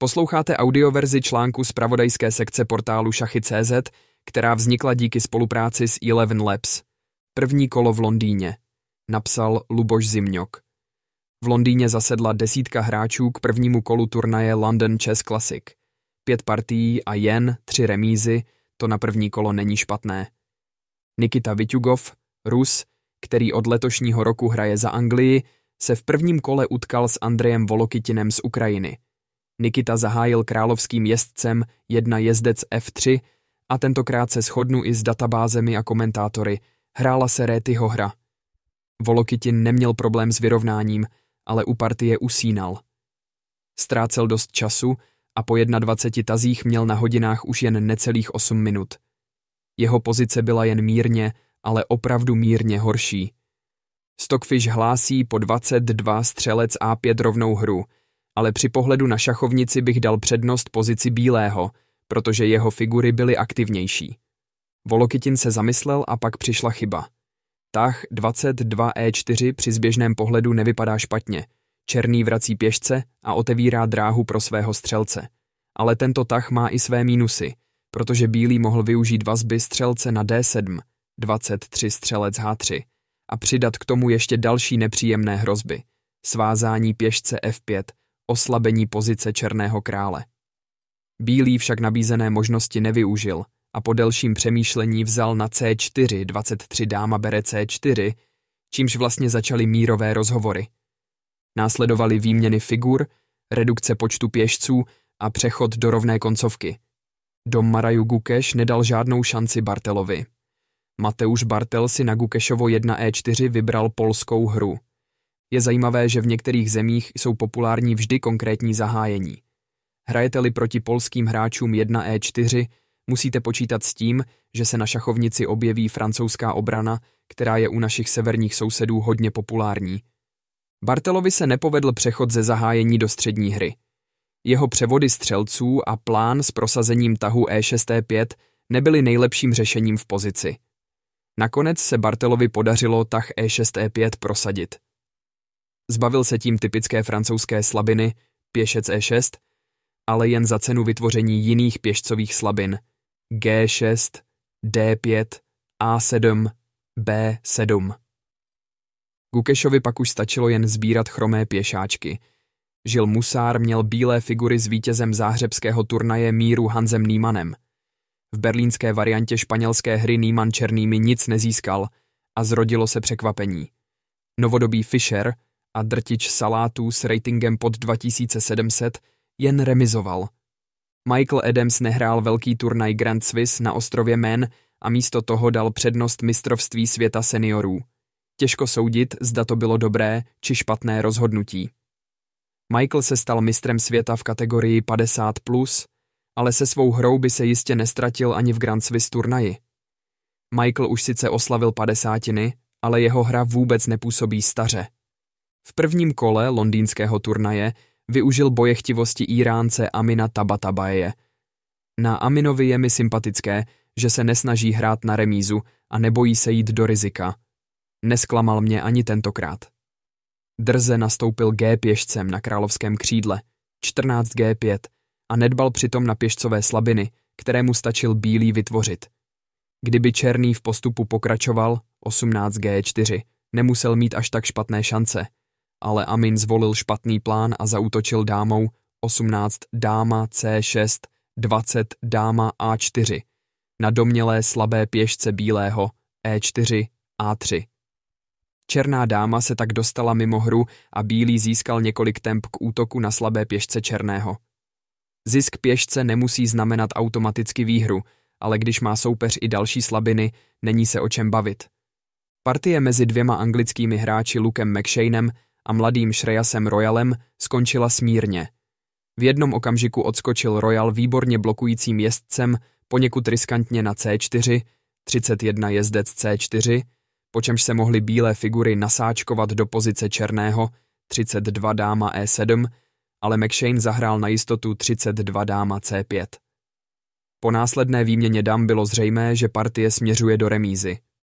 Posloucháte audioverzi článku z pravodajské sekce portálu Šachy.cz, která vznikla díky spolupráci s Eleven Labs. První kolo v Londýně. Napsal Luboš Zimňok. V Londýně zasedla desítka hráčů k prvnímu kolu turnaje London Chess Classic. Pět partií a jen tři remízy, to na první kolo není špatné. Nikita Vitugov, Rus, který od letošního roku hraje za Anglii, se v prvním kole utkal s Andrejem Volokitinem z Ukrajiny – Nikita zahájil královským jezdcem jedna jezdec F3 a tentokrát se shodnu i s databázemi a komentátory. Hrála se Rétyho hra. Volokytin neměl problém s vyrovnáním, ale u partie usínal. Ztrácel dost času a po 21 tazích měl na hodinách už jen necelých 8 minut. Jeho pozice byla jen mírně, ale opravdu mírně horší. Stockfish hlásí po 22 střelec A5 rovnou hru – ale při pohledu na šachovnici bych dal přednost pozici bílého, protože jeho figury byly aktivnější. Volokytin se zamyslel a pak přišla chyba. Tah 22e4 při zběžném pohledu nevypadá špatně. Černý vrací pěšce a otevírá dráhu pro svého střelce. Ale tento tah má i své mínusy, protože bílý mohl využít vazby střelce na d7, 23 střelec h3, a přidat k tomu ještě další nepříjemné hrozby. Svázání pěšce f5 oslabení pozice černého krále. Bílý však nabízené možnosti nevyužil a po delším přemýšlení vzal na C4 23 dáma bere C4, čímž vlastně začaly mírové rozhovory. Následovaly výměny figur, redukce počtu pěšců a přechod do rovné koncovky. Dom Maraju Gukeš nedal žádnou šanci Bartelovi. Mateusz Bartel si na Gukešovo 1E4 vybral polskou hru. Je zajímavé, že v některých zemích jsou populární vždy konkrétní zahájení. Hrajete-li proti polským hráčům 1E4, musíte počítat s tím, že se na šachovnici objeví francouzská obrana, která je u našich severních sousedů hodně populární. Bartelovi se nepovedl přechod ze zahájení do střední hry. Jeho převody střelců a plán s prosazením tahu E6-E5 nebyly nejlepším řešením v pozici. Nakonec se Bartelovi podařilo tah E6-E5 prosadit. Zbavil se tím typické francouzské slabiny, pěšec E6, ale jen za cenu vytvoření jiných pěšcových slabin G6, D5, A7, B7. Gukešovi pak už stačilo jen sbírat chromé pěšáčky. Žil Musár měl bílé figury s vítězem záhřebského turnaje míru Hanzem Nýmanem. V berlínské variantě španělské hry Nýman černými nic nezískal a zrodilo se překvapení. Novodobý Fischer – a drtič salátů s ratingem pod 2700 jen remizoval. Michael Adams nehrál velký turnaj Grand Swiss na ostrově Man a místo toho dal přednost mistrovství světa seniorů. Těžko soudit, zda to bylo dobré či špatné rozhodnutí. Michael se stal mistrem světa v kategorii 50+, plus, ale se svou hrou by se jistě nestratil ani v Grand Swiss turnaji. Michael už sice oslavil padesátiny, ale jeho hra vůbec nepůsobí staře. V prvním kole londýnského turnaje využil bojechtivosti Iránce Amina Tabatabaje. Na Aminovi je mi sympatické, že se nesnaží hrát na remízu a nebojí se jít do rizika. Nesklamal mě ani tentokrát. Drze nastoupil G pěšcem na královském křídle, 14 G5, a nedbal přitom na pěšcové slabiny, které mu stačil bílý vytvořit. Kdyby černý v postupu pokračoval, 18 G4, nemusel mít až tak špatné šance – ale Amin zvolil špatný plán a zautočil dámou 18 dáma C6, 20 dáma A4 na domnělé slabé pěšce bílého E4, A3. Černá dáma se tak dostala mimo hru a bílý získal několik temp k útoku na slabé pěšce černého. Zisk pěšce nemusí znamenat automaticky výhru, ale když má soupeř i další slabiny, není se o čem bavit. Partie mezi dvěma anglickými hráči Lukem McShaneem a mladým Šrejasem Royalem skončila smírně. V jednom okamžiku odskočil Royal výborně blokujícím jezdcem poněkud riskantně na C4, 31 jezdec C4, po čemž se mohly bílé figury nasáčkovat do pozice černého, 32 dáma E7, ale McShane zahrál na jistotu 32 dáma C5. Po následné výměně dam bylo zřejmé, že partie směřuje do remízy.